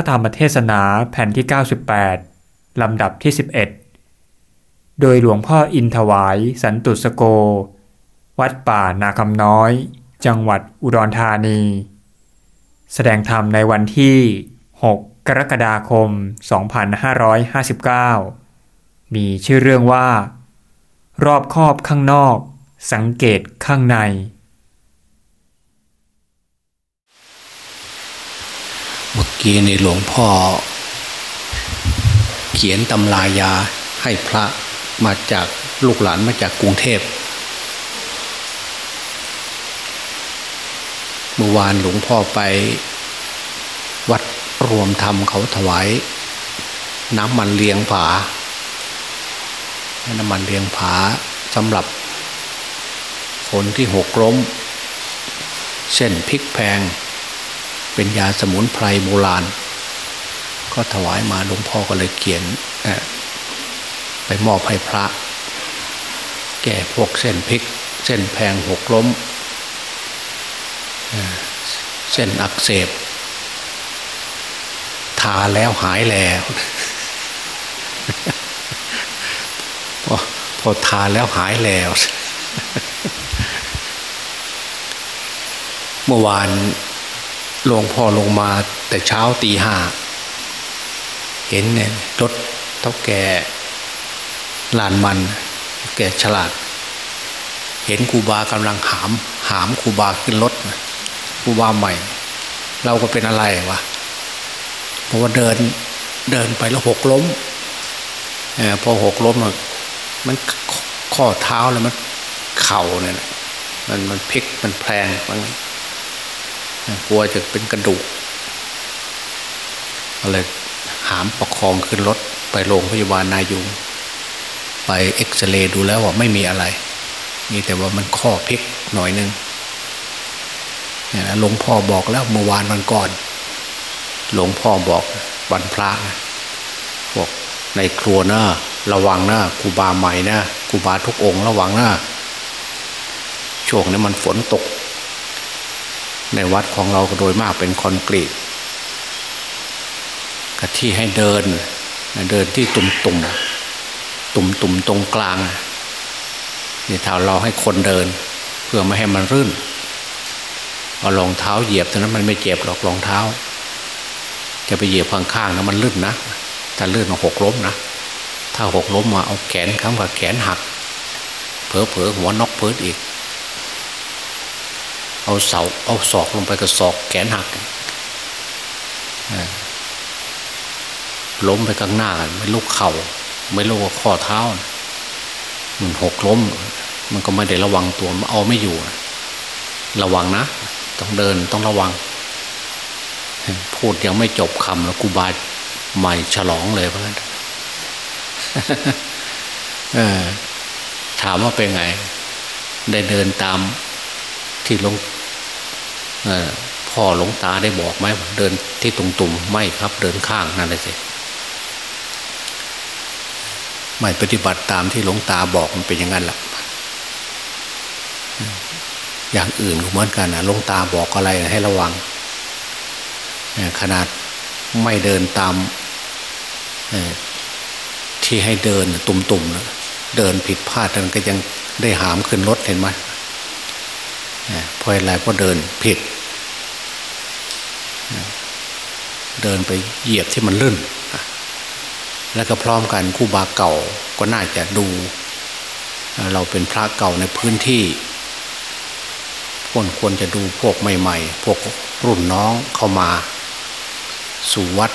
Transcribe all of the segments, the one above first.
ระธรรมเทศนาแผ่นที่ 98 ลำดับที่ 11 โดยหลวงพ่ออินถวายสันตุสโก วัดป่านาคำน้อย จังหวัดอุดรธานี แสดงธรรมในวันที่ 6 กรกฎาคม 2559 มีชื่อเรื่องว่า รอบคอบข้างนอก สังเกตข้างใน เมื่อ กี้ในหลวงพ่อ เขียนตำรายาให้พระมาจากลูกหลานมาจากกรุงเทพเมื่อวานหลวงพ่อไปวัดรวมธรรมเขาถวายน้ำมันเลียงผา น้ำมันเลียงผาสำหรับคนที่หกล้ม เส้นพริกแพง เป็นยาสมุนไพรโบราณ ก็ถวายมาหลวงพ่อก็เลยเขียนไปมอบให้พระ แก่พวกเส้นพริก เส้นแพงหกล้ม เส้นอักเสบ ทาแล้วหายแล้ว พอพอทาแล้วหายแล้ว เมื่อวาน หลวงพ่อลงมาแต่เช้าตีห้าเห็นเนี่ยรถเท่าแก่ลานมัน แก่ฉลาด เห็นครูบากำลังหาม หามครูบาขึ้นรถครูบาใหม่ เราก็เป็นอะไรวะเพราะว่าเดินเดินไปแล้วหกล้มอพอหกล้มมันข้อเท้าแล้วมันเข่าเนี่ยมันมันพลิกมันแพลงมัน กลัวจะเป็นกระดูกอะไรหามประคองขึ้นรถไปโรงพยาบาลนายุงไปเอ็กซเรย์ดูแล้วว่าไม่มีอะไร มีแต่ว่ามันข้อพลิกหน่อยนึงเนี่ยนะหลวงพ่อบอกแล้วเมื่อวานวันก่อน หลวงพ่อบอกวันพระบอกในครัวนะระวังนะกูบาใหม่นะกูบาทุกองระวังนะช่วงนี้มันฝนตก ในวัดของเราโดยมากเป็นคอนกรีตกที่ให้เดินเดินที่ตุ่มตุ่มตุ่มตุ่มตรงกลางนี่ถ้าเราให้คนเดิน เพื่อไม่ให้มันรื่นเอารองเท้าเหยียบเท่านั้นมันไม่เจ็บหรอกรองเท้า จะไปเหยียบข้างๆนะมันลื่นนะถ้าลื่นมาหกล้มนะถ้าหกล้มมาเอาแขนค้ำกับแขนหักเผลอเผลอหัวนอกเพิดอีก เอาเสาเอาศอกลงไปกับศอกแขนหักล้มไปข้างหน้า ไม่ลูกเข่า ไม่ลูกข้อเท้า มันหกล้ม มันก็ไม่ได้ระวังตัวมันเอาไม่อยู่ ระวังนะ ต้องเดินต้องระวัง พูดยังไม่จบคำแล้วกูบาใหม่ฉลองเลยเพราะงั้นถามว่าเป็นไง ได้เดินตาม ที่หลวงพ่อหลวงตาได้บอกไหมเดินที่ตุ่มๆไม่ครับ เดินข้างนั่นเลยสิไม่ปฏิบัติตามที่หลวงตาบอกมันเป็นอย่างนั้นแหละอย่างอื่นก็เหมือนกันนะหลวงตาบอกอะไรให้ระวังขนาดไม่เดินตามที่ให้เดินตุ่มๆนะเดินผิดพลาดมันก็ยังได้หามขึ้นรถเห็นไหม เพราะอะไรเพราะเดินผิด เดินไปเหยียบที่มันลื่น แล้วก็พร้อมกันคู่บาเก่าก็น่าจะดู เราเป็นพระเก่าในพื้นที่ควรควรจะดูพวกใหม่ ๆ พวกรุ่นน้องเข้ามา สู่วัด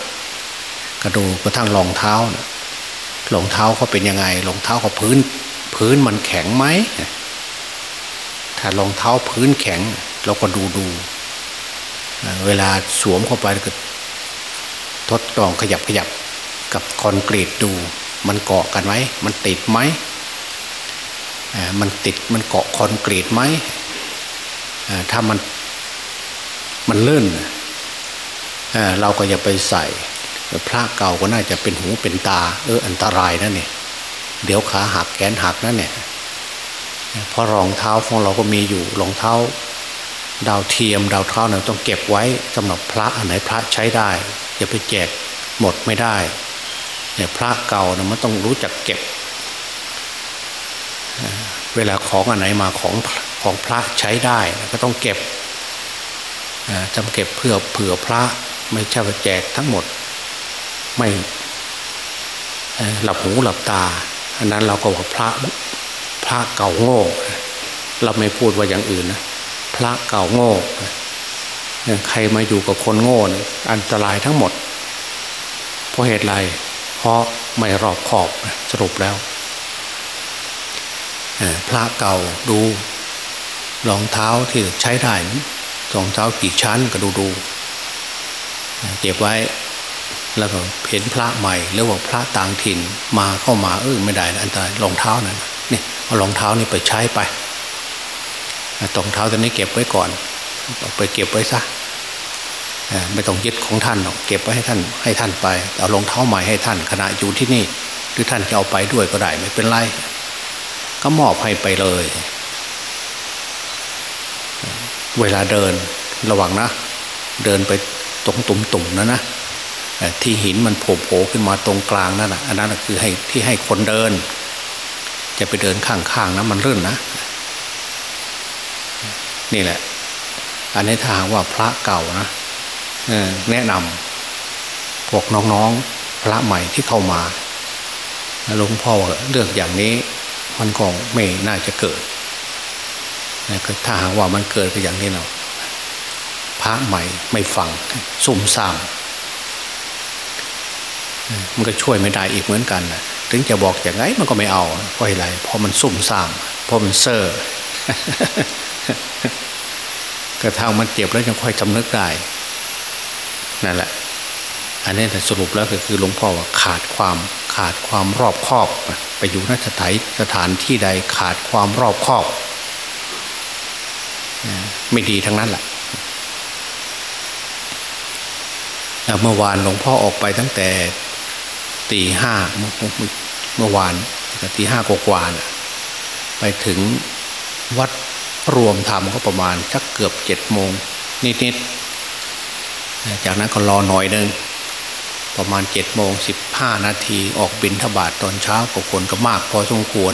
ก็ดูกระทั่งรองเท้ารองเท้าเขาเป็นยังไงรองเท้าเขาพื้น พื้นมันแข็งไหม ถ้ารองเท้าพื้นแข็ง เราก็ดูดู เวลาสวมเข้าไปก็ทดลองขยับขยับกับคอนกรีตดู มันเกาะกันไหมมันติดไหมมันติดมันเกาะคอนกรีตไหมถ้ามันมันเลื่อนเราก็อย่าไปใส่พระเก่าก็น่าจะเป็นหูเป็นตา เอออันตรายนะเนี่ยเดี๋ยวขาหักแขนหักนั่นเนี่ย เพราะรองเท้าของเราก็มีอยู่รองเท้า ดาวเทียมดาวเท้าเนี่ยต้องเก็บไว้สำหรับพระอันไหนพระใช้ได้อย่าไปแจกหมดไม่ได้เนี่ยพระเก่าเนี่ยมันต้องรู้จักเก็บ เวลาของอันไหนมาของของพระใช้ได้ก็ต้องเก็บจำเก็บเพื่อเผื่อพระไม่ใช่ไปแจกทั้งหมดไม่หลับหูหลับตาอันนั้นเราก็ว่าพระ พระเก่าโง่เราไม่พูดว่าอย่างอื่นนะพระเก่าโง่ใครมาอยู่กับคนโง่อันตรายทั้งหมด เพราะเหตุไรเพราะไม่รอบขอบสรุปแล้วพระเก่าดูรองเท้าที่ใช้ได้รองเท้ากี่ชั้นก็ดูดูเก็บไว้ แล้วก็เห็นพระใหม่หรือว่าพระต่างถิ่นมาเข้ามาเออไม่ได้อันตรายรองเท้านั่นนี่เอารองเท้านี่ไปใช้ไปรองเท้าตัวนี้เก็บไว้ก่อนไปเก็บไว้ซะไม่ต้องยึดของท่านหรอกเก็บไว้ให้ท่านให้ท่านไปเอารองเท้าใหม่ให้ท่านขณะอยู่ที่นี่ หรือท่านจะเอาไปด้วยก็ได้ไม่เป็นไรก็มอบให้ไปเลย เวลาเดินระวังนะ เดินไปตรงตุ่มๆนะนะ ที่หินมันโผล่ขึ้นมาตรงกลางนั่นแหะอันนั้นคือให้ที่ให้คนเดิน จะไปเดินข้างๆนะมันรื่นนะ นี่แหละ อันนี้ถ้าหากว่าพระเก่านะแนะนำพวกน้องๆพระใหม่ที่เข้ามาหลวงพ่อเรื่องอย่างนี้มันก็ไม่น่าจะเกิดถ้าหากว่ามันเกิดก็อย่างนี้เนาะพระใหม่ไม่ฟังซุ่มซ่าม มันก็ช่วยไม่ได้อีกเหมือนกันนะถึงจะบอกอย่างไงมันก็ไม่เอาเพราะอะไรเพราะมันซุ่มซ่ามเพราะมันเซ่อกระทั่งมันเจ็บแล้วยังค่อยจำนึกได้นั่นแหละ อันนี้แต่สรุปแล้วก็คือหลวงพ่อว่าขาดความขาดความรอบคอบ ไปอยู่นสถานสถานที่ใดขาดความรอบคอบ ไม่ดีทั้งนั้นแหละเมื่อวานหลวงพ่อออกไปตั้งแต่ ตีห้าเมื่อวานตีห้ากว่าไปถึงวัดรวมธรรมก็ประมาณสักเกือบเจ็ดโมงนิดๆ จากนั้นก็รอหน่อยหนึ่งประมาณเจ็ดโมงสิบห้านาทีออกบินทบาทตอนเช้าก็คนก็มากพอสมควร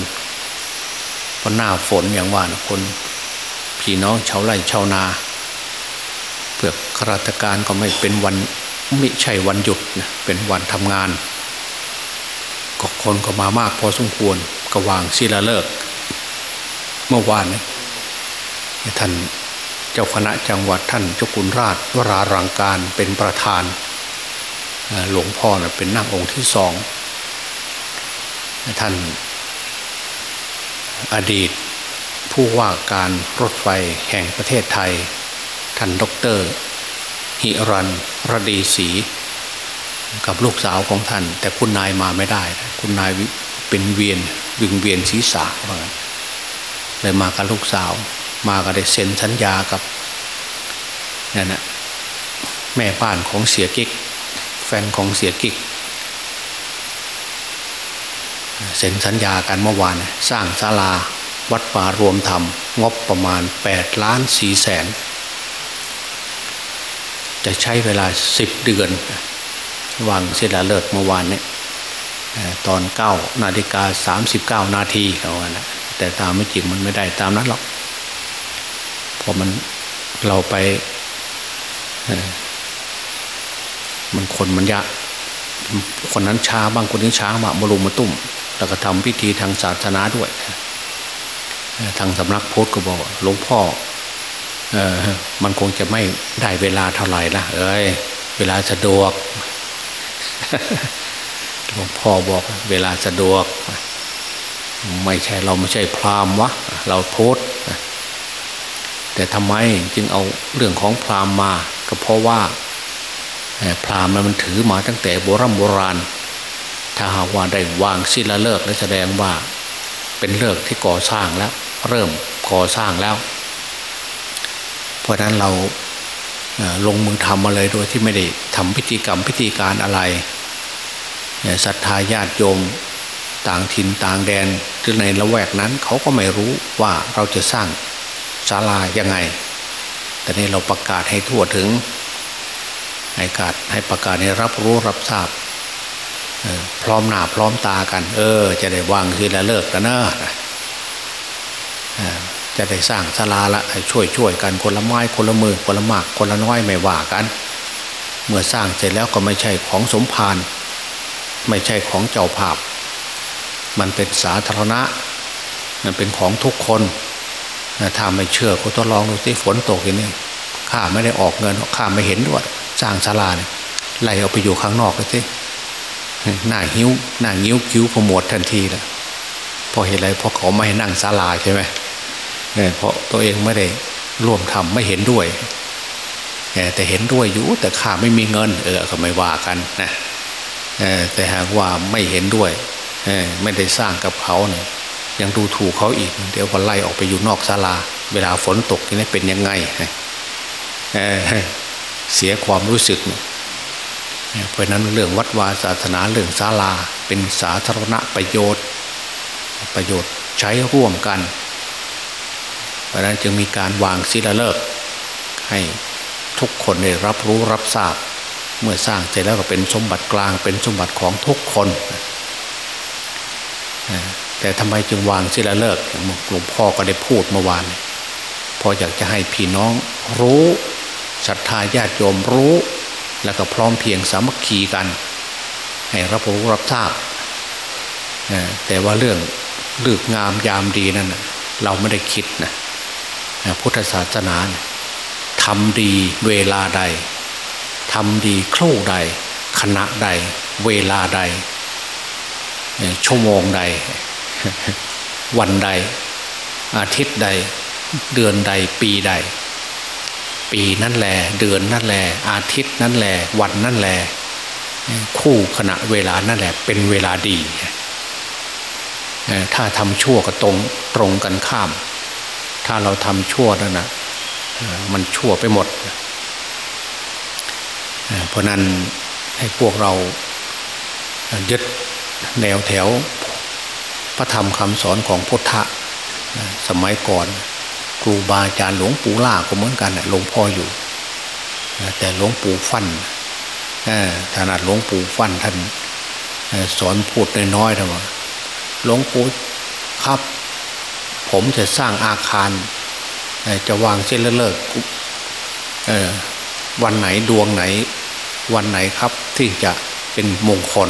เพราะหน้าฝนอย่างว่านะคนพี่น้องชาวไร่ชาวนาเปลือกข้าราชการก็ไม่เป็นวันไม่ใช่วันหยุดนะเป็นวันทำงาน คนก็มามากพอสมควรก็วางศิลาเลิก เมื่อวานนี้ท่านเจ้าคณะจังหวัดท่านเจ้าคุณราชวรารังการเป็นประธาน หลวงพ่อนะเป็นนั่งองค์ที่สองท่านอดีตผู้ว่าการรถไฟแห่งประเทศไทย ท่านดร หิรันรดีศรี กับลูกสาวของท่าน แต่คุณนายมาไม่ได้ คุณนายเป็นเวียนวิงเวียนศีรษะเลยมากับลูกสาว มาก็ได้เซ็นสัญญากับนี่นนะแม่บ้านของเสียกิกแฟนของเสียกิกเซ็นสัญญากันเมื่อวานสร้างศาลาวัดป่ารวมธรรม งบประมาณแปดล้านสี่แสน จะใช้เวลาสิบเดือน วางเสลาเลิกเมื่อวานเนี่ยตอนเก้านาฬิกาสามสิบเก้านาทีเขาว่านะแต่ตามไม่จริงมันไม่ได้ตามนั้นหรอกพอมันเราไปมันคนมันยะ คนนั้นช้าบางคนนี้ช้ามามารุมมาตุ่มแล้วก็ทำพิธีทางศาสนาด้วย ทางสำนักพุทธก็บอกหลวงพ่อเออมันคงจะไม่ได้เวลาเท่าไหร่ละเอ้ยเวลาสะดวก หลวงพ่อบอกเวลาสะดวก ไม่ใช่เราไม่ใช่พรามวะ เราโพสแต่ทำไมจึงเอาเรื่องของพรามมา ก็เพราะว่าพรามมันถือมาตั้งแต่โบรโบราณ ถ้าหากว่าได้วางศิลาเลิกและแสดงว่าเป็นเลิกที่ก่อสร้างแล้ว เริ่มก่อสร้างแล้ว เพราะนั้นเรา ลงมือทำมาเลยโดยที่ไม่ได้ทำพิธีกรรมพิธีการอะไรศรัทธาญาติโยมต่างถิ่นต่างแดนหรือในละแวกนั้นเขาก็ไม่รู้ว่าเราจะสร้างศาลายังไง แต่นี่เราประกาศให้ทั่วถึงให้กาศให้ประกาศให้รับรู้รับทราบพร้อมหน้าพร้อมตากัน เออ จะได้วางทีละเลิกกันเนะ จะได้สร้างศาลาละช่วยช่วยกันคนละไม้คนละมือคนละมากคนละน้อยไม่ว่ากัน เมื่อสร้างเสร็จแล้วก็ไม่ใช่ของสมภารไม่ใช่ของเจ้าภาพ มันเป็นสาธารณะ มันเป็นของทุกคนถ้าไม่เชื่อก็ต้องลองดูสิฝนตกอย่างนี้ข้าไม่ได้ออกเงินข้าไม่เห็นด้วยสร้างศาลาเนี่ยไล่เอาไปอยู่ข้างนอกเลยสิหน้าหิ้วหน้างิ้วคิ้วขมวดทันทีเลยพอเห็นอะไรพราะเขาไม่ให้นั่งศาลาใช่ไหม เนี่ยเพราะตัวเองไม่ได้ร่วมทำไม่เห็นด้วย แต่เห็นด้วยอยู่แต่ข้าไม่มีเงิน เออก็ไม่ว่ากันนะแต่หากว่าไม่เห็นด้วยไม่ได้สร้างกับเขาเนี่ยยังดูถูกเขาอีก เดี๋ยวก็ไล่ออกไปอยู่นอกศาลา เวลาฝนตกนี่เป็นยังไงเสียความรู้สึก เพราะนั้นเรื่องวัดวาศาสนาเรื่องศาลา เป็นสาธารณประโยชน์ ประโยชน์ใช้ร่วมกัน เพราะนั้นจึงมีการวางศิลาฤกษ์ให้ทุกคนได้รับรู้รับทราบ เมื่อสร้างเสร็จแล้วก็เป็นสมบัติกลางเป็นสมบัติของทุกคน แต่ทำไมจึงวางศิลาฤกษ์หลวงพ่อก็ได้พูดเมื่อวานพออยากจะให้พี่น้องรู้ศรัทธาญาติโยมรู้ แล้วก็พร้อมเพียงสามัคคีกัน ให้รับรู้รับทราบแต่ว่าเรื่องเลือกงามยามดีนั่นเราไม่ได้คิดนะ พุทธศาสนาทำดีเวลาใดทำดีครู่ใด ขณะใด เวลาใด ชั่วโมงใด วันใด อาทิตย์ใด เดือนใดปีใด ปีนั่นแหละเดือนนั่นแหละอาทิตย์นั่นแหละวันนั่นแหละคู่ขณะเวลานั่นแหละ เป็นเวลาดี ถ้าทำชั่วก็ตรงตรงกันข้าม ถ้าเราทำชั่วนั่นนะมันชั่วไปหมด เพราะนั้นให้พวกเรายึดแนวแถว พระธรรมคำสอนของพุทธะสมัยก่อนครูบาอาจารย์หลวงปู่ล่าก็เหมือนกันหลวงพ่ออยู่ แต่หลวงปู่ฟันถนัดหลวงปู่ฟันท่านสอนพูดน้อยๆนะว่าหลวงปู่ครับ ผมจะสร้างอาคาร จะวางเส้นเลิกวันไหนดวงไหน วันไหนครับที่จะเป็นมงคล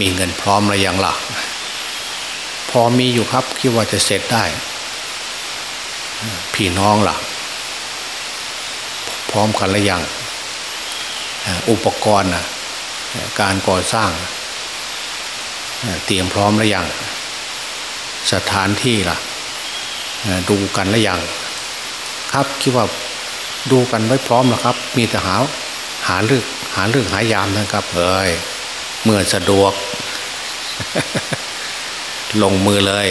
มีเงินพร้อมหรือยังล่ะ พอมีอยู่ครับคิดว่าจะเสร็จได้ พี่น้องล่ะ พร้อมกันหรือยังอุปกรณ์นะการก่อสร้าง เตรียมพร้อมหรือยังสถานที่ล่ะดูกันหรือยังครับคิดว่าดูกันไว้พร้อมแล้วครับ มีแต่หาหาเรื่องหาเรื่องหายามนะครับเอ้ยเมื่อสะดวก ลงมือเลย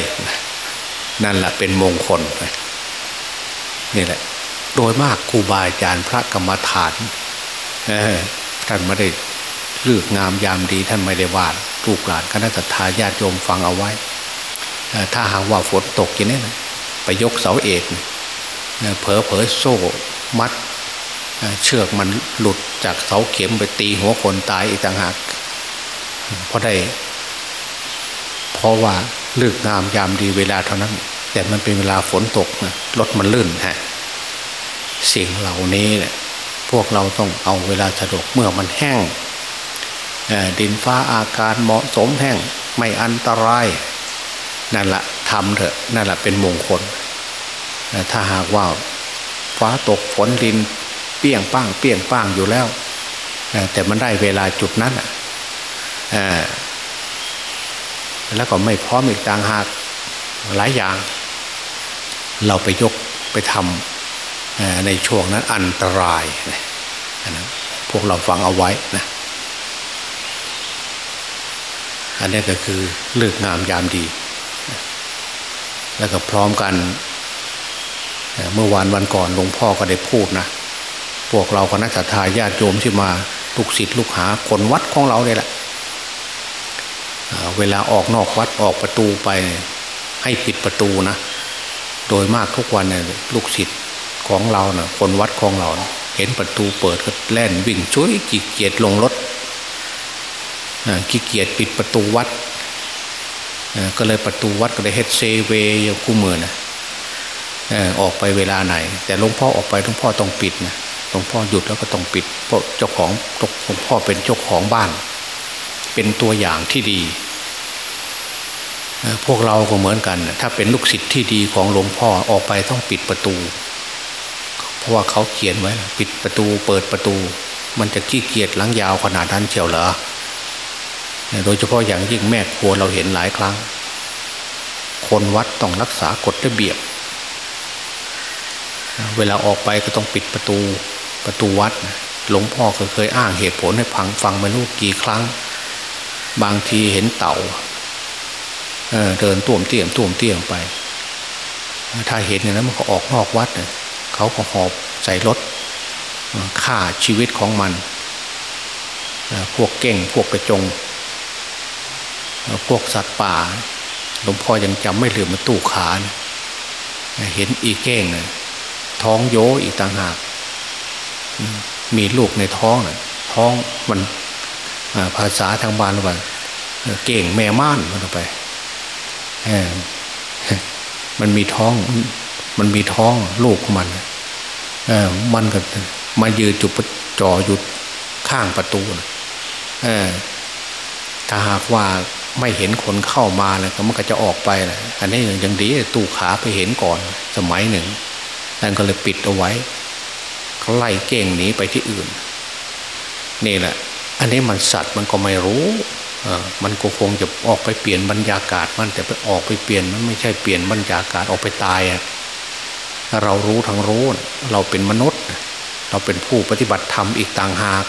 นั่นแหละเป็นมงคลนี่แหละ โดยมากครูบาอาจารย์พระกรรมฐานท่านไม่ได้ เลือกงามยามดีท่านไม่ได้วาดลูกหลานคณะทาญาติโยมฟังเอาไว้ ถ้าหากว่าฝนตกอย่างนี้นะไปยกเสาเอกเผลอเผลอโซ่มัด เชือกมันหลุดจากเสาเข็มไปตีหัวคนตายอีกต่างหากเพราะได้ เพราะว่าเลือกงามยามดีเวลาเท่านั้น แต่มันเป็นเวลาฝนตกนะรถมันลื่นฮะสิ่งเหล่านี้พวกเราต้องเอาเวลาสะดวกเมื่อมันแห้ง ดินฟ้าอากาศเหมาะสมแห้งไม่อันตราย นั่นแหละทำเถอะนั่นแหละเป็นมงคล ถ้าหากว่าฟ้าตกฝนดินเปี้ยงป้างเปี้ยงป้างอยู่แล้ว แต่มันได้เวลาจุดนั้นแล้วก็ไม่พร้อมอีกต่างหากหลายอย่าง เราไปยกไปทำในช่วงนั้นอันตรายนะพวกเราฟังเอาไว้นะ อันนี้ก็คือเลือกงามยามดี แล้วก็พร้อมกัน เมื่อวานวันก่อนหลวงพ่อก็ได้พูดนะ พวกเราคณะทาญาติโยมที่มาลูกศิษย์ลูกหาคนวัดของเราเนี่ยแหละเวลาออกนอกวัดออกประตูไปให้ปิดประตูนะ โดยมากทุกวันเนี่ยลูกศิษย์ของเราเนะ่ะคนวัดของเรานะเห็นประตูเปิดก็แล่นวิ่งช่วยขี้เกียจลงรถ ขี้เกียจปิดประตูวัดก็เลยประตูวัดก็เลยเฮ็ดเซเวอยู่คู่มือนะออกไปเวลาไหน แต่หลวงพ่อออกไปหลวงพ่อต้องปิดนะหลวงพ่อหยุดแล้วก็ต้องปิดเพราะเจ้าของหลวงพ่อเป็นเจ้าของบ้าน เป็นตัวอย่างที่ดี พวกเราก็เหมือนกัน ถ้าเป็นลูกศิษย์ที่ดีของหลวงพ่อออกไปต้องปิดประตู เพราะว่าเขาเขียนไว้ ปิดประตูเปิดประตู มันจะขี้เกียจหลังยาวขนาดนั้นเชียวเหรอ โดยเฉพาะอย่างยิ่งแม่ครัวเราเห็นหลายครั้ง คนวัดต้องรักษากฎระเบียบ เวลาออกไปก็ต้องปิดประตูประตูวัด หลวงพ่อเคยอ้างเหตุผลให้ฟังฟังมาลูกกี่ครั้ง บางทีเห็นเต่าเเดินตุ่มเตี้ยมตุ่มเตี้ยมไป ถ้าเห็นอย่างนั้นมันก็ออกนอกวัดเเขาก็หอบใส่รถฆ่าชีวิตของมัน พวกเก่งพวกกระจง พวกสัตว์ป่าหลวงพ่อยังจำไม่ลืมมาตู้ขานเห็นอีเก้งท้องโยอีกต่างหาก มีลูกในท้องท้องมันภาษาทางบ้านว่าเก่งแม่ม่านมันไปมันมีท้อง มันมีท้องลูกมันมันก็มายืนจุดจ่ออยู่ข้างประตูถ้าหากว่า ไม่เห็นคนเข้ามาแล้วก็มันก็จะออกไปแหละอันนี้ยังดีตู้ขาไปเห็นก่อนสมัยหนึ่งนั่นก็เลยปิดเอาไว้เขาไล่เก่งหนีไปที่อื่น นี่แหละ อันนี้มันสัตว์มันก็ไม่รู้เออมันก็คงจะออกไปเปลี่ยนบรรยากาศมันแต่ไปออกไปเปลี่ยนมันไม่ใช่เปลี่ยนบรรยากาศออกไปตายอะเรารู้ทั้งรู้เราเป็นมนุษย์ เราเป็นผู้ปฏิบัติธรรมอีกต่างหาก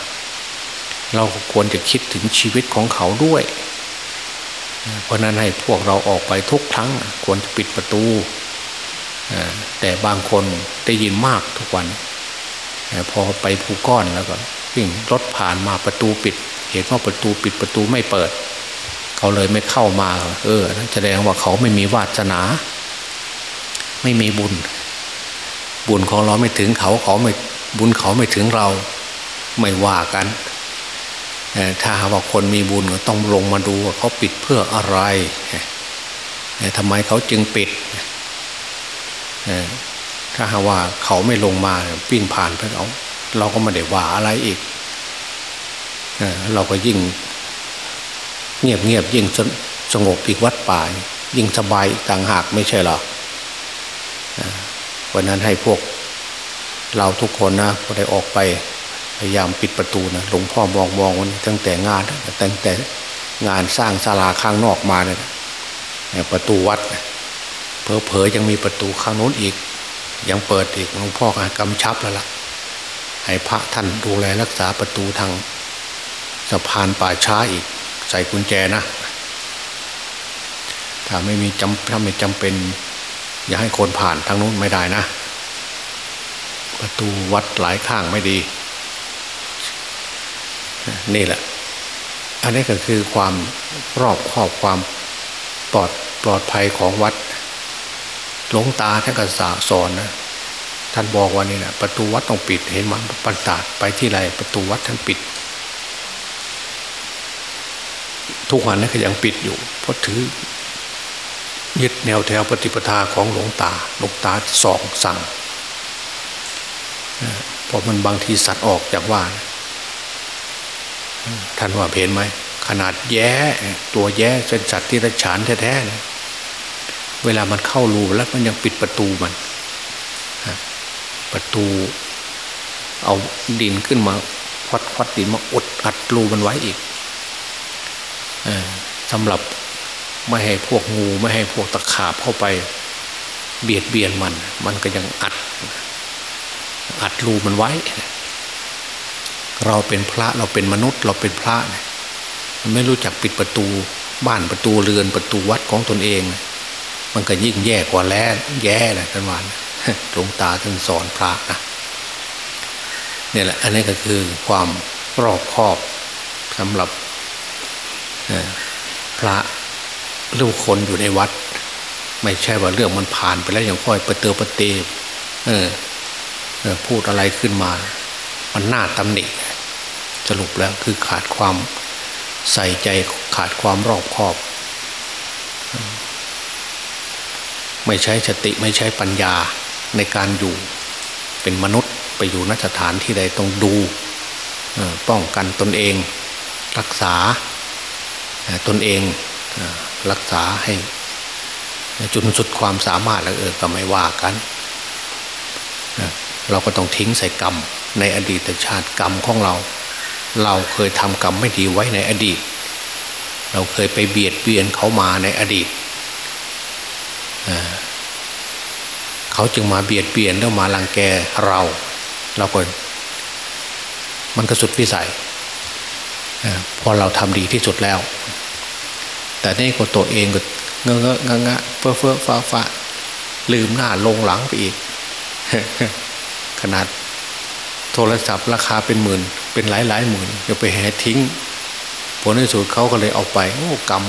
เราควรจะคิดถึงชีวิตของเขาด้วย เพราะนั้นให้พวกเราออกไปทุกครั้งควรจะปิดประตู แต่บางคนได้ยินมากทุกวัน พอไปภูก้อนแล้วก็วิ่งรถผ่านมาประตูปิด เห็นว่าประตูปิดประตูไม่เปิด เขาเลยไม่เข้ามา เออแสดงว่าเขาไม่มีวาสนา ไม่มีบุญ บุญของเราไม่ถึงเขาเขาไม่บุญเขาไม่ถึงเรา ไม่ว่ากัน ถ้าหาว่าคนมีบุญก็ต้องลงมาดูว่าเขาปิดเพื่ออะไรทำไมเขาจึงปิดถ้าหาว่าเขาไม่ลงมาปิ้งผ่านไปเขาเราก็ไม่ได้ว่าอะไรอีกเราก็ยิ่งเงียบเงียบยิ่งสงบอีกวัดป่ายิ่งสบายต่างหากไม่ใช่หรอวันนั้นให้พวกเราทุกคนนะพอได้ออกไป พยายามปิดประตูนะหลวงพ่อมองมองวันตั้งแต่งานตั้งแต่งานสร้างศาลาข้างนอกมาเนี่ยประตูวัดเพอเพอยังมีประตูข้างโน้นอีก ยังเปิดอีกหลวงพ่อกำชับแล้วล่ะ ให้พระท่านดูแลรักษาประตูทางสะพานป่าช้าอีก ใส่กุญแจนะถ้าไม่มีจำถ้าไม่จำเป็น อย่าให้คนผ่านทางโน้นไม่ได้นะ ประตูวัดหลายข้างไม่ดี นี่แหละ อันนี้ก็คือความรอบครอบความปลอดปลอดภัยของวัด หลงตาท่านก็สาสอนนะท่านบอกว่านี่นะประตูวัดต้องปิดเห็นมันปันตาดไปที่ไรประตูวัดท่านปิด ทุกวันนี้ก็ยังปิดอยู่ เพราะถือยึดแนวแถวปฏิปทาของหลวงตาหลวงตาสองสั่งเพราะมันบางทีสัตว์ออกจากว่านะ ท่านว่าเห็นไหมขนาดแย้ตัวแย้เป็นสัตว์ที่ระฉานแท้ๆเลยเวลามันเข้ารูแล้วมันยังปิดประตูมันประตู เอาดินขึ้นมาควัดควัดดินมาอดอัดรูมันไว้อีกสำหรับไม่ให้พวกงูไม่ให้พวกตะขาบเข้าไป เบียดเบียนมัน มันก็ยังอัด อัดรูมันไว้ เราเป็นพระเราเป็นมนุษย์ เราเป็นพระเนี่ยไม่รู้จักปิดประตู บ้านประตูเรือนประตูวัดของตนเอง มันก็ยิ่งแย่กว่าแล้วแย่เลยท่านวานหลวงตาท่านสอนพระนะเนี่ยแหละ อันนี้ก็คือความรอบคอบสำหรับพระลูกคนอยู่ในวัด ไม่ใช่ว่าเรื่องมันผ่านไปแล้วยังค่อยเปเตอปเตเออพูดอะไรขึ้นมา มันน่าตำหนิสรุปแล้วคือขาดความใส่ใจขาดความรอบคอบ ไม่ใช้สติไม่ใช้ปัญญาในการอยู่เป็นมนุษย์ไปอยู่นสถานที่ใดต้องดูป้องกันตนเอง รักษาตนเองรักษาให้จนสุดความสามารถแล้วเออก็ไม่ว่ากัน เราก็ต้องทิ้งใส่กรรม ในอดีตชาติกรรมของเรา เราเคยทำกรรมไม่ดีไว้ในอดีต เราเคยไปเบียดเบียนเขามาในอดีต เขาจึงมาเบียดเบียนแล้วมาลังแกเรา เราก็มันก็สุดวิสัยพอเราทำดีที่สุดแล้ว แต่นี่ก็ตัวเองก็เงอะเงอะงะเฟ้อเฟ้อฟ้าฟ้าลืมหน้าลงหลังไปอีก ขนาด โทรศัพท์ราคาเป็นหมื่น เป็นหลายหลายหมื่นจะไปแห่ทิ้ง ผลในสุดเขาก็เลยเอาไป โอ้กรรม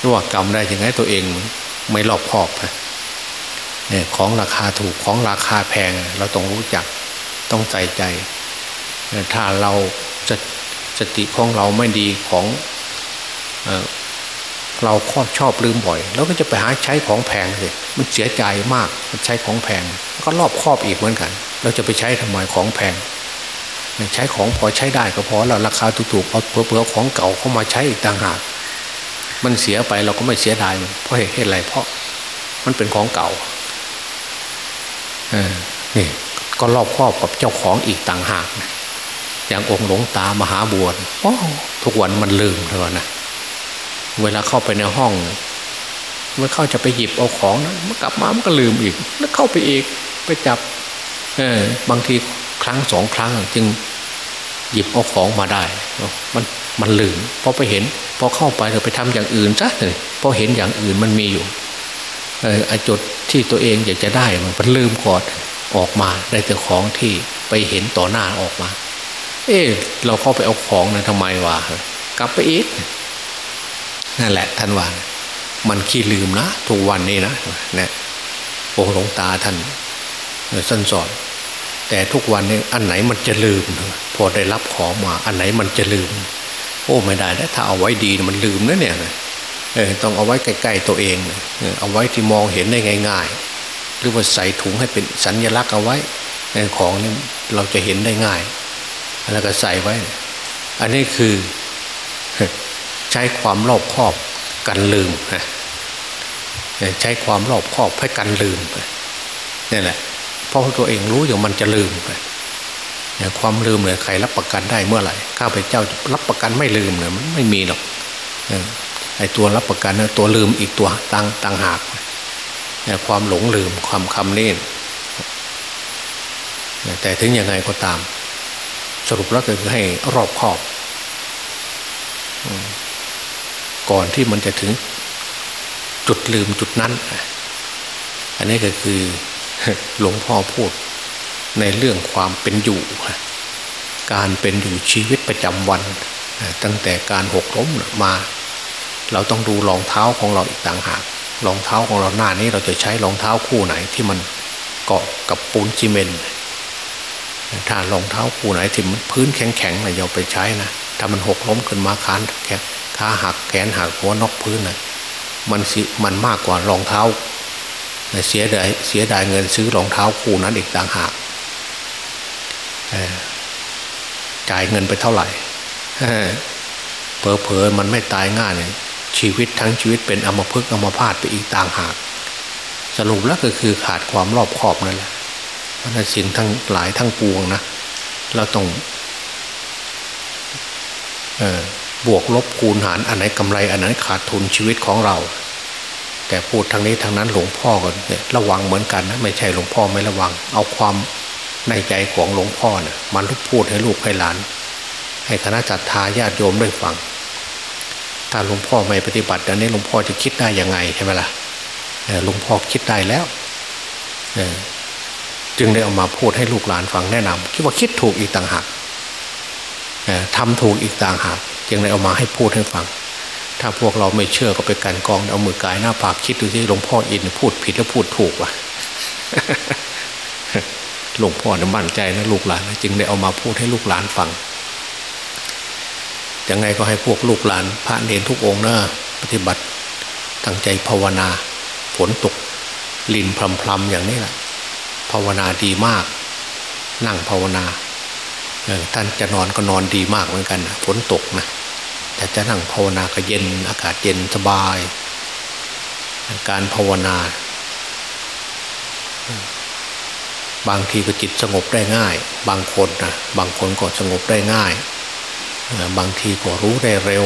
รู้ว่ากรรมได้ยังไงตัวเอง ไม่รอบคอบเนี่ยของราคาถูกของราคาแพง เราต้องรู้จักต้องใส่ใจ ถ้าเราจะสติของเราไม่ดีของ เราครอบชอบลืมบ่อย แล้วก็จะไปหาใช้ของแพงเลยมันเสียใจมากมันใช้ของแพงก็รอบครอบอีกเหมือนกัน เราจะไปใช้ทำไมของแพงใช้ของพอใช้ได้ก็พอเราราคาถูกๆเอาเผื่อๆของเก่าเข้ามาใช้อีกต่างหากมันเสียไปเราก็ไม่เสียดายเพราะเหตุอะไรเพราะมันเป็นของเก่าเออนี่ก็รอบครอบกับเจ้าของอีกต่างหาก อย่างองค์หลวงตามหาบวชโอ้ทุกวันมันลืมเลยนะ เวลาเข้าไปในห้องเมื่อเข้าจะไปหยิบเอาของนะมันกลับมามันก็ลืมอีก แล้วเข้าไปอีกไปจับเออบางทีครั้งสองครั้งจึงหยิบเอาของมาได้ มันมันลืมพอไปเห็นพอเข้าไปเราไปทำอย่างอื่นซะเลยพอเห็นอย่างอื่นมันมีอยู่เออจุดที่ตัวเองอยากจะได้มันลืมก่อนออกมาได้แต่ของที่ไปเห็นต่อหน้าออกมา เออเราเข้าไปเอาของนะทำไมวะกลับไปอีก นั่นแหละท่านว่ามันขี้ลืมนะทุกวันนี้นะเนี่ยโอ้หลวงตาท่านสั้นสอนแต่ทุกวันนี้อันไหนมันจะลืม พอได้รับของมา อันไหนมันจะลืม โอ้ไม่ได้แล้วถ้าเอาไว้ดีมันลืมนะเนี่ยเออต้องเอาไว้ใกล้ๆตัวเองเอาไว้ที่มองเห็นได้ง่าย ๆ หรือว่าใส่ถุงให้เป็นสัญลักษณ์เอาไว้ของนี่เราจะเห็นได้ง่าย แล้วก็ใส่ไว้ อันนี้คือ ใช้ความรอบคอบกันลืมใช้ความรอบคอบให้กันลืมนี่แหละเพราะตัวเองรู้อย่างมันจะลืมความลืมเลยใครรับประกันได้เมื่อไหร่ข้าพเจ้ารับประกันไม่ลืมเลยมันไม่มีหรอกไอ้ตัวรับประกันตัวลืมอีกตัวต่างต่างหากความหลงลืมความคำเน้นแต่ถึงยังไงก็ตาม สรุปแล้วก็คือให้รอบคอบ ก่อนที่มันจะถึงจุดลืมจุดนั้น อันนี้ก็คือหลวงพ่อพูดในเรื่องความเป็นอยู่ การเป็นอยู่ชีวิตประจำวัน ตั้งแต่การหกล้มมา เราต้องดูรองเท้าของเราอีกต่างหากรองเท้าของเราหน้านี้เราจะใช้รองเท้าคู่ไหนที่มันเกาะกับปูนซีเมนต์ถ้ารองเท้าคู่ไหนที่มันพื้นแข็งๆเราอย่าไปใช้นะถ้ามันหกล้มขึ้นมาคานแข็ง ขาหักแขนหักหัวนอกพื้นนะมันสิมันมากกว่ารองเท้าเสียดายเสียดายเงินซื้อรองเท้าคู่นั้นอีกต่างหากจ่ายเงินไปเท่าไหร่เพอเพอมันไม่ตายง่ายเลยชีวิตทั้งชีวิตเป็นอมพึกอมพาตไปอีกต่างหาก สรุปแล้วก็คือขาดความรอบคอบนั่นแหละเพราะสิ่งทั้งหลายทั้งปวงนะ เราต้อง เออ บวกลบคูณหารอันไหนกำไรอันไหนขาดทุนชีวิตของเรา แต่พูดทางนี้ทางนั้นหลวงพ่อก็เนี่ยระวังเหมือนกันนะไม่ใช่หลวงพ่อไม่ระวัง เอาความในใจของหลวงพ่อเนี่ยมันพูดให้ลูกให้หลาน ให้คณะจัตตาญาติโยมได้ฟัง ถ้าหลวงพ่อไม่ปฏิบัติอันนี้หลวงพ่อจะคิดได้ยังไงใช่ไหมล่ะหลวงพ่อคิดได้แล้วจึงได้เอามาพูดให้ลูกหลานฟังแนะนำคิดว่าคิดถูกอีกต่างหากทำถูกอีกต่างหาก จึงได้เอามาให้พูดให้ฟัง ถ้าพวกเราไม่เชื่อก็ไปกันกองเอามือกายหน้าผากคิดดูที่หลวงพ่ออินพูดผิดแล้วพูดถูกวะหลวงพ่อเนี่ยมั่นใจนะลูกหลานจึงได้เอามาพูดให้ลูกหลานฟังยังไงก็ให้พวกลูกหลานพระเนรทุกองค์นะปฏิบัติตั้งใจภาวนาฝนตกลินพรำพรำอย่างนี้แหละภาวนาดีมาก นั่งภาวนา ท่านจะนอนก็นอนดีมากเหมือนกันฝนตกนะแต่จะนั่งภาวนาก็เย็นอากาศเย็นสบาย การภาวนา บางทีก็จิตสงบได้ง่าย บางคนนะบางคนก็สงบได้ง่าย บางทีก็รู้ได้เร็ว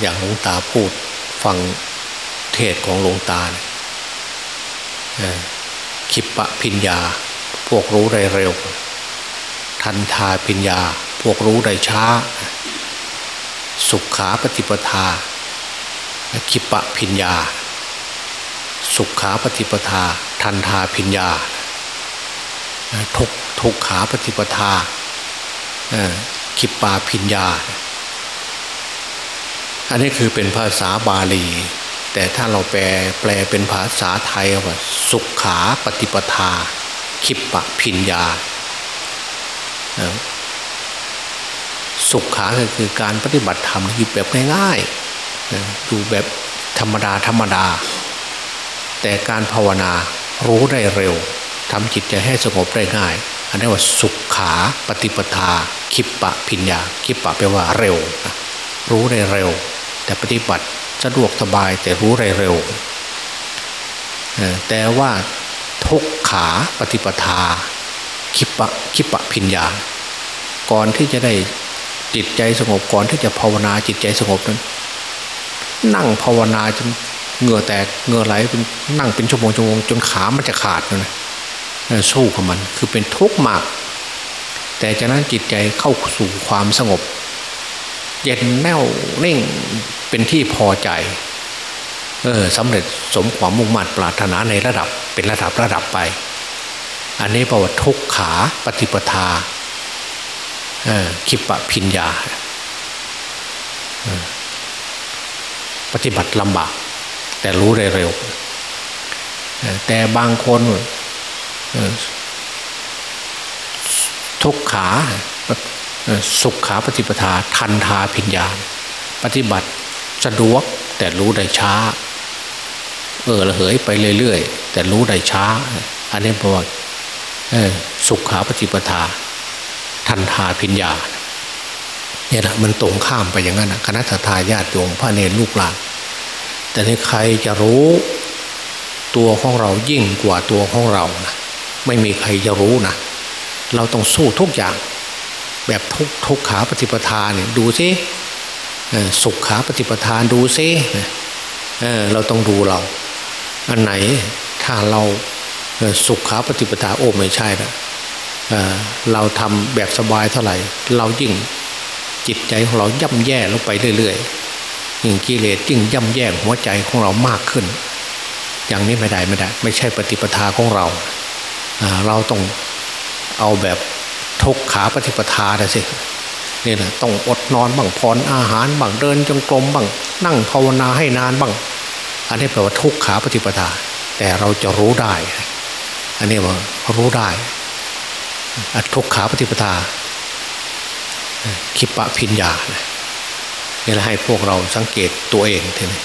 อย่างหลวงตาพูดฟังเทศของหลวงตาคิปปะพิญญา พวกรู้ได้เร็ว ทันทาพิญญา พวกรู้ได้ช้า สุขขาปฏิปทาคิปะพิญญา สุขขาปฏิปทา ทันทาพิญญาทุกทุกขาปฏิปทาคิปาพิญญา อันนี้คือเป็นภาษาบาลี แต่ถ้าเราแปลแปลเป็นภาษาไทยว่า สุขขาปฏิปทาคิปะพิญญา สุขขาก็คือการปฏิบัติธรรมที่แบบง่ายๆดูแบบธรรมดาธรรมดา แต่การภาวนารู้ได้เร็วทำจิตใจให้สงบได้ง่าย อันนี้ว่าสุขขาปฏิปทา คิปปะพิญญา คิปปะแปลว่าเร็วรู้ได้เร็ว แต่ปฏิบัติสะดวกสบายแต่รู้ได้เร็วแต่ว่าทุกขาปฏิปทา คิปะคิปปะพิญญา ก่อนที่จะได้จิตใจสงบก่อนที่จะภาวนาจิตใจสงบนั้น นั่งภาวนาจนเหงื่อแตกเหงื่อไหลเป็นนั่งเป็นชั่วโมงชั่วโมงจนขามันจะขาดนะสู้กับมันคือเป็นทุกข์มาก แต่จากนั้นจิตใจเข้าสู่ความสงบ เย็นแน่วนิ่งเป็นที่พอใจเออสำเร็จสมความมุ่งมั่นปรารถนาในระดับเป็นระดับระดับไป อันนี้ประวัติทุกขาปฏิปทาคิปะพิญญา ปฏิบัติลำบาก แต่รู้ได้เร็ว แต่บางคนทุกขาสุขขาปฏิปทา ทันทาพิญญา ปฏิบัติสะดวกแต่รู้ได้ช้า เออระเหยไปเรื่อยๆ แต่รู้ได้ช้า อันนี้เพราะว่า สุขขาปฏิปทา ทันทาพิญญาเนี่ยนะมันตรงข้ามไปอย่างนั้นคณะทาญาติโยมพระเนรลูกหลานแต่ในใครจะรู้ตัวของเรายิ่งกว่าตัวของเรานะไม่มีใครจะรู้นะเราต้องสู้ทุกอย่าง แบบทุกทุกขาปฏิปทาเนี่ยดูซิสุขขาปฏิปทานดูซิเเราต้องดูเรา อันไหนถ้าเรา สุขขาปฏิปทาโอ้ไม่ใช่ละเราทำแบบสบายเท่าไหร่ เรายิ่งจิตใจของเราย่ำแย่ลงไปเรื่อยๆยิ่งกิเลสยิ่งย่ำแย่หัวใจของเรามากขึ้น อย่างนี้ไม่ได้ไม่ได้ ไม่ใช่ปฏิปทาของเราเราต้องเอาแบบทุกขาปฏิปทาเลยสินี่แหละต้องอดนอนบังพรอาหารบังเดินจงกรมบังนั่งภาวนาให้นานบังอันนี้แปลว่าทุกขาปฏิปทา แต่เราจะรู้ได้ อันนี้ว่ารู้ได้ทุกขาปฏิปทาคิปะพิญญาเนี่แหละให้พวกเราสังเกตตัวเองทีนี้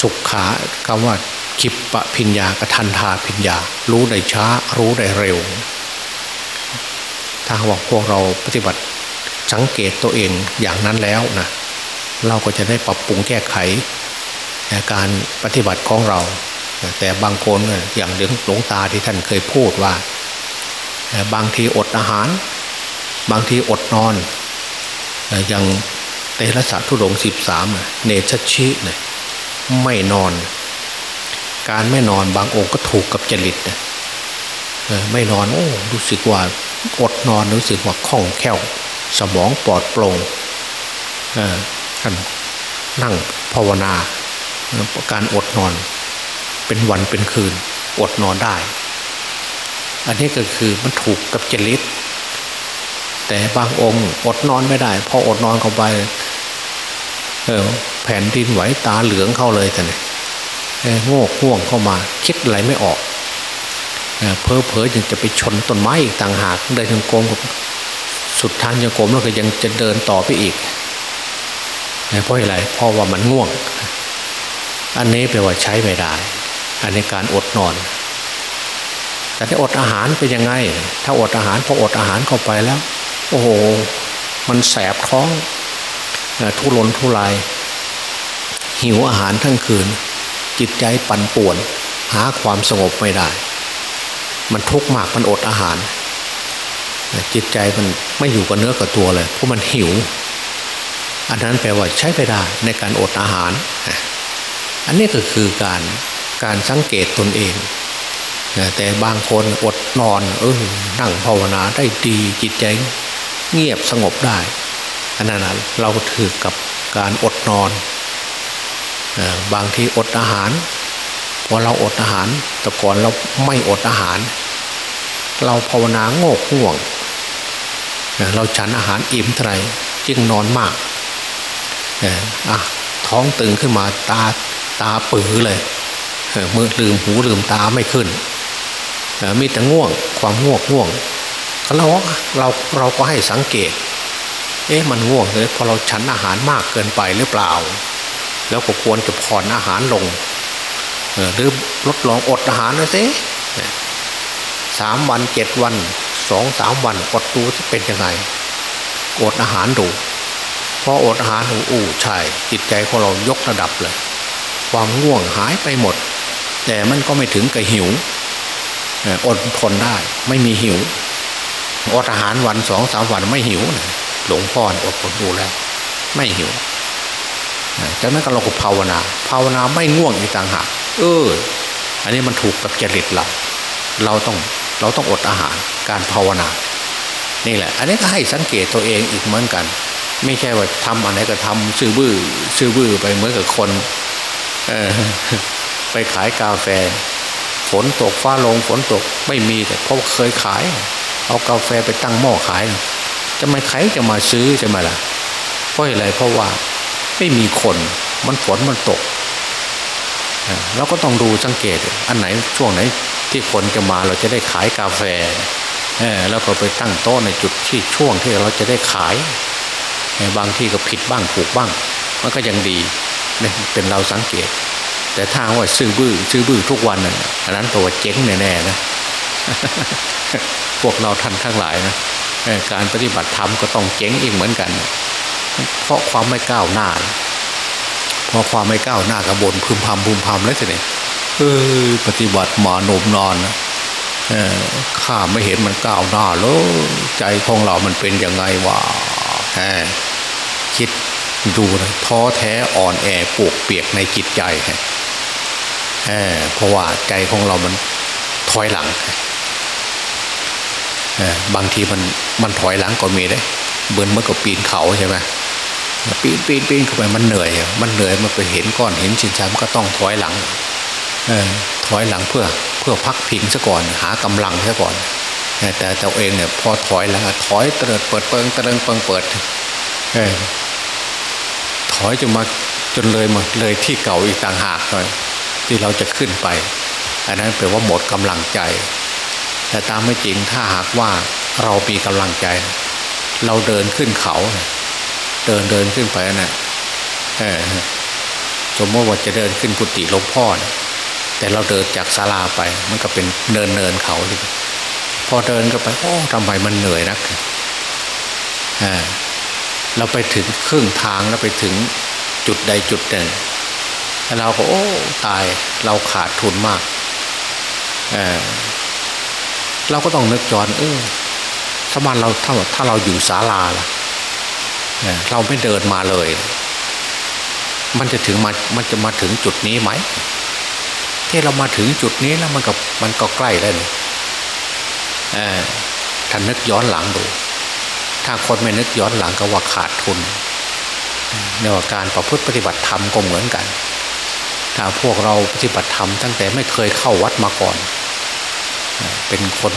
สุขขาคำว่าคิปปะพิญญากทันทาพิญญา รู้ได้ช้า รู้ได้เร็ว ถ้าว่าพวกเราปฏิบัติสังเกตตัวเองอย่างนั้นแล้วนะเราก็จะได้ปรับปรุงแก้ไข การปฏิบัติของเรา แต่บางคนอย่างเรื่องหลวงตาที่ท่านเคยพูดว่า บางทีอดอาหาร บางทีอดนอน อย่างเตระสัทุดงสิบสามเนชชิเนี่ยไม่นอน การไม่นอนบางองค์ก็ถูกกับจริตนะไม่นอนโอ้รู้สึกว่าอดนอนรู้สึกว่าคล่องแคล่ว สมองปลอดโปร่งท่านนั่งภาวนา การอดนอน เป็นวันเป็นคืน อดนอนได้ อันนี้ก็คือมันถูกกับจริตแต่บางองค์อดนอนไม่ได้พออดนอนเข้าไปเออแผ่นดินไหวตาเหลืองเข้าเลยแต่เนี่ยโง่ห่วงเข้ามา คิดอะไรไม่ออกเพอเพอยังจะไปชนต้นไม้อีกต่างหากเดินยังโกงสุดทางยังโกมแล้วก็ยังจะเดินต่อไปอีกเพราะอะไรเพราะว่ามันง่วง อันนี้แปลว่าใช้ไม่ได้ อันนี้การอดนอน แต่ถ้าอดอาหารเป็นยังไง ถ้าอดอาหารพออดอาหารเข้าไปแล้ว โอ้โห มันแสบท้องทุรนทุราย หิวอาหารทั้งคืน จิตใจปั่นป่วน หาความสงบไม่ได้ มันทุกข์มากมันอดอาหาร จิตใจมันไม่อยู่กับเนื้อกับตัวเลย เพราะมันหิว อันนั้นแปลว่าใช้ไปได้ในการอดอาหาร อันนี้ก็คือการ การสังเกตตนเอง แต่บางคนอดนอนเออนั่งภาวนาได้ดีจิตใจเงียบสงบได้อันนั้นเราถือกับการอดนอน บางทีอดอาหารพอเราอดอาหารแต่ก่อนเราไม่อดอาหาร เราภาวนาโงกห่วง เราฉันอาหารอิ่มเท่าไรจึงนอนมากอะท้องตึงขึ้นมาตาตาปื้อเลย มือลืมหูลืมตาไม่ขึ้นมีแต่ง่วงความง่วงง่วงเราเราเราก็ให้สังเกต เอ๊ะมันง่วงเลยพอเราฉันอาหารมากเกินไปหรือเปล่า แล้วก็ควรจะผ่อนอาหารลงหรือลดลองอดอาหารนะสิสามวันเจ็ดวันสองสามวันอดดูจะเป็นยังไงอดอาหารดูพออดอาหารดูอู้ใช่จิตใจของเรายกระดับเลย ความง่วงหายไปหมด แต่มันก็ไม่ถึงกับหิวอดทนได้ ไม่มีหิวอดอาหารวันสองสามวันไม่หิวหลวงพ่ออดทนดูแล้ว ไม่หิวจากนั้นก็เราก็ภาวนา ภาวนาไม่ง่วงอีกต่างหากเออ อันนี้มันถูกกับจริตเราเราต้องเราต้องอดอาหารการภาวนา นี่แหละ อันนี้ก็ให้สังเกตตัวเองอีกเหมือนกัน ไม่ใช่ว่าทำอะไรก็ทำซื้อบื้อซื้อบื้อไปเหมือนกับคน เออ ไปขายกาแฟ ฝนตกฟ้าลงฝนตกไม่มีแต่เพราะเคยขาย เอากาแฟไปตั้งหม้อขาย จะไม่ใครจะมาซื้อใช่ไหมล่ะเพราะอะไรเพราะว่าไม่มีคนมันฝนมันตกเราก็ต้องดูสังเกต อันไหนช่วงไหนที่คนจะมาเราจะได้ขายกาแฟแล้วก็ไปตั้งโต๊ะในจุดที่ช่วงที่เราจะได้ขาย บางที่ก็ผิดบ้างถูกบ้าง มันก็ยังดีเป็นเราสังเกต แต่ถ้าว่าซื้อบื้อซื้อบื้อทุกวันนั่นอันนั้นตัวเจ๊งแน่ๆนะพวกเราทันทั้งหลายนะการปฏิบัติธรรมก็ต้องเจ๊งอีกเหมือนกัน เพราะความไม่ก้าวหน้าพอความไม่ก้าวหน้ากระบนพึมพำพึมพำแล้วสิเนี่ยเออปฏิบัติหมาหนมนอนนะข้าไม่เห็นมันก้าวหน้าเลยใจของเรามันเป็นยังไงวะคิด ดูนะท้อแท้อ่อนแอปวกเปียกในจิตใจเพราะว่าใจของเรามันถอยหลังบางทีมันมันถอยหลังก็มีได้เบือนเมื่อกับปีนเขาใช่ไหมปีนปีนปีนเข้าไปมันเหนื่อย มันเหนื่อยมันไปเห็นก้อนเห็นชิ้นชัยมันก็ต้องถอยหลังอถอยหลังเพื่อเพื่อพักพิงซะก่อน หากำลังซะก่อนแต่ตัวเองเนี่ยพอถอยแล้วถอยเติดเปิดเปิงเติงเปิงเปิดเถอยจนมาจนเลยมาเลยที่เก่าอีกต่างหากเลยที่เราจะขึ้นไป อันนั้นแปลว่าหมดกำลังใจ แต่ตามไม่จริงถ้าหากว่าเรามีกำลังใจ เราเดินขึ้นเขา เดินเดินขึ้นไปนะ่ะสมมติว่าจะเดินขึ้นกุฏิหลวงพ่อนะแต่เราเดินจากศาลาไป มันก็เป็นเนินเนินเขาพอเดินก็ไปโอ้ทำไมมันเหนื่อยนัก เราไปถึงครึ่งทางแล้วไปถึงจุดใดจุดหนึ่งแล้วเราก็โอ้ตายเราขาดทุนมากเเราก็ต้องนึกย้อนเออสมานเราถ้าถ้าเราอยู่ศาลาล่ะเราไม่เดินมาเลย มันจะถึงมามันจะมาถึงจุดนี้ไหมที่เรามาถึงจุดนี้แล้วมันก็มันก็ใกล้แล้วนี่ท่านนึกย้อนหลังดู ถ้าคนไม่นึกย้อนหลังก็ว่าขาดทุนในว่าการประพฤติปฏิบัติธรรมก็เหมือนกัน ถ้าพวกเราปฏิบัติธรรมตั้งแต่ไม่เคยเข้าวัดมาก่อน เป็นคน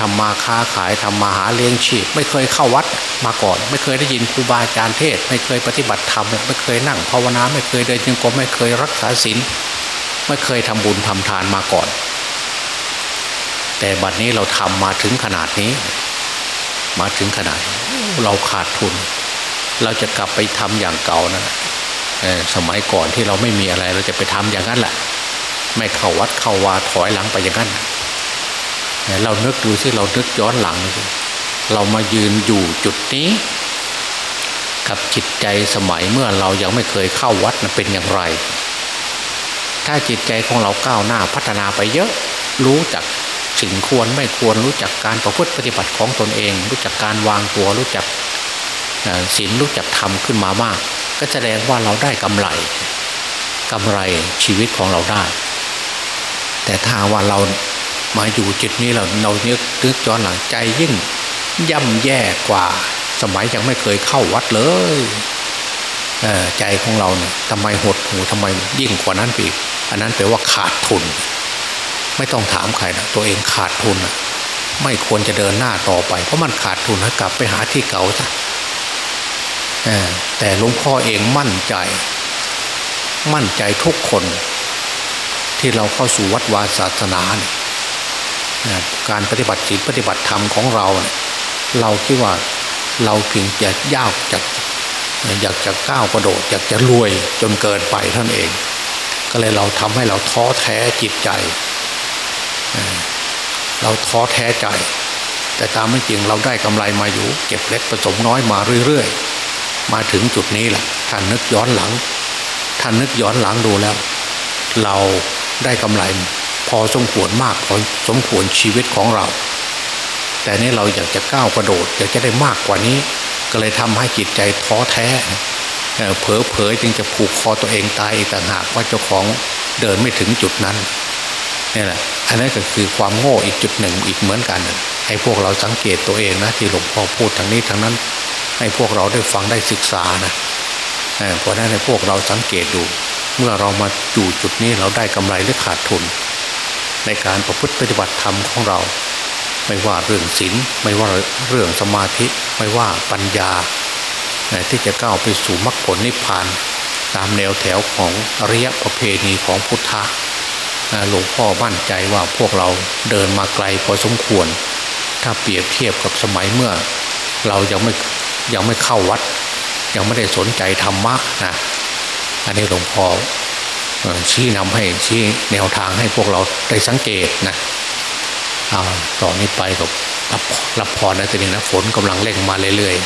ทำมาค้าขายทำมาหาเลี้ยงชีพ ไม่เคยเข้าวัดมาก่อน ไม่เคยได้ยินครูบาอาจารย์เทศ ไม่เคยปฏิบัติธรรมไม่เคยนั่งภาวนาไม่เคยเดินจงกรมไม่เคยรักษาศีลไม่เคยทำบุญทำทานมาก่อน แต่บัดนี้เราทำมาถึงขนาดนี้ มาถึงขนาด เราขาดทุน เราจะกลับไปทำอย่างเก่านะสมัยก่อนที่เราไม่มีอะไรเราจะไปทำอย่างนั้นแหละไม่เข้าวัดเข้าวาถอยหลังไปอย่างนั้นเรานึกดูสิเรานึกย้อนหลัง เรามายืนอยู่จุดนี้ กับจิตใจสมัยเมื่อเรายังไม่เคยเข้าวัดนะเป็นอย่างไร ถ้าจิตใจของเราก้าวหน้าพัฒนาไปเยอะรู้จัก สิ่งควรไม่ควรรู้จักการประพฤติปฏิบัติของตนเอง รู้จักการวางตัวรู้จักศีลรู้จักทำขึ้นมามาก ก็แสดงว่าเราได้กำไรกำไรชีวิตของเราได้ แต่ถ้าว่าเรามาอยู่จุดนี้เราเราเนึกนึกย้อนหลังใจยิ่งย่ำแย่กว่า สมัยยังไม่เคยเข้าวัดเลยใจของเราเนี่ยทำไมหดหูทำไมยิ่งกว่านั้นอีกอันนั้นแปลว่าขาดทุน ไม่ต้องถามใครนะตัวเองขาดทุนนะไม่ควรจะเดินหน้าต่อไป เพราะมันขาดทุนนะกลับไปหาที่เก่าซะแต่หลวงพ่อเองมั่นใจ มั่นใจทุกคน ที่เราเข้าสู่วัดวาศาสนาเนี่ยการปฏิบัติศีลปฏิบัติธรรมของเรา เราคิดว่าเราเพียงจะยากจากอยากจะก้าวกระโดด อยากจะรวยจนเกินไปท่านเอง ก็เลยเราทำให้เราท้อแท้จิตใจ เราท้อแท้ใจ แต่ตามไม่จริงเราได้กำไรมาอยู่ เก็บเล็กผสมน้อยมาเรื่อยๆ มาถึงจุดนี้แหละท่านนึกย้อนหลัง ท่านนึกย้อนหลังดูแล้ว เราได้กำไรพอสมควรมากพอสมควรชีวิตของเรา แต่นี่เราอยากจะก้าวกระโดดอยากจะได้มากกว่านี้ ก็เลยทำให้จิตใจท้อแท้เผลอเผยจึงจะผูกคอตัวเองตายต่างหากว่าเจ้าของเดินไม่ถึงจุดนั้น นี่แหละอันนั้นก็คือความโง่อีกจุดหนึ่งอีกเหมือนกันให้พวกเราสังเกตตัวเองนะที่หลวงพ่อพูดทางนี้ทางนั้น ให้พวกเราได้ฟังได้ศึกษานะเพราะนั้นให้พวกเราสังเกตดู เมื่อเรามาอยู่จุดนี้เราได้กำไรหรือขาดทุน ในการประพฤติปฏิบัติธรรมของเรา ไม่ว่าเรื่องศีลไม่ว่าเรื่องสมาธิไม่ว่าปัญญา ที่จะก้าวไปสู่มรรคผลนิพพานตามแนวแถวของอริยประเพณีของพุทธะ หลวงพ่อมั่นใจว่าพวกเราเดินมาไกลพอสมควร ถ้าเปรียบเทียบกับสมัยเมื่อ เรายังไม่ยังไม่เข้าวัด ยังไม่ได้สนใจธรรมะนะอันนี้หลวงพ่อชี้นำให้ชี้แนวทางให้พวกเราได้สังเกตนะต่อนนี้ไปกับรับรับพรนะทีนี้นะฝนกำลังเร่งมาเรื่อย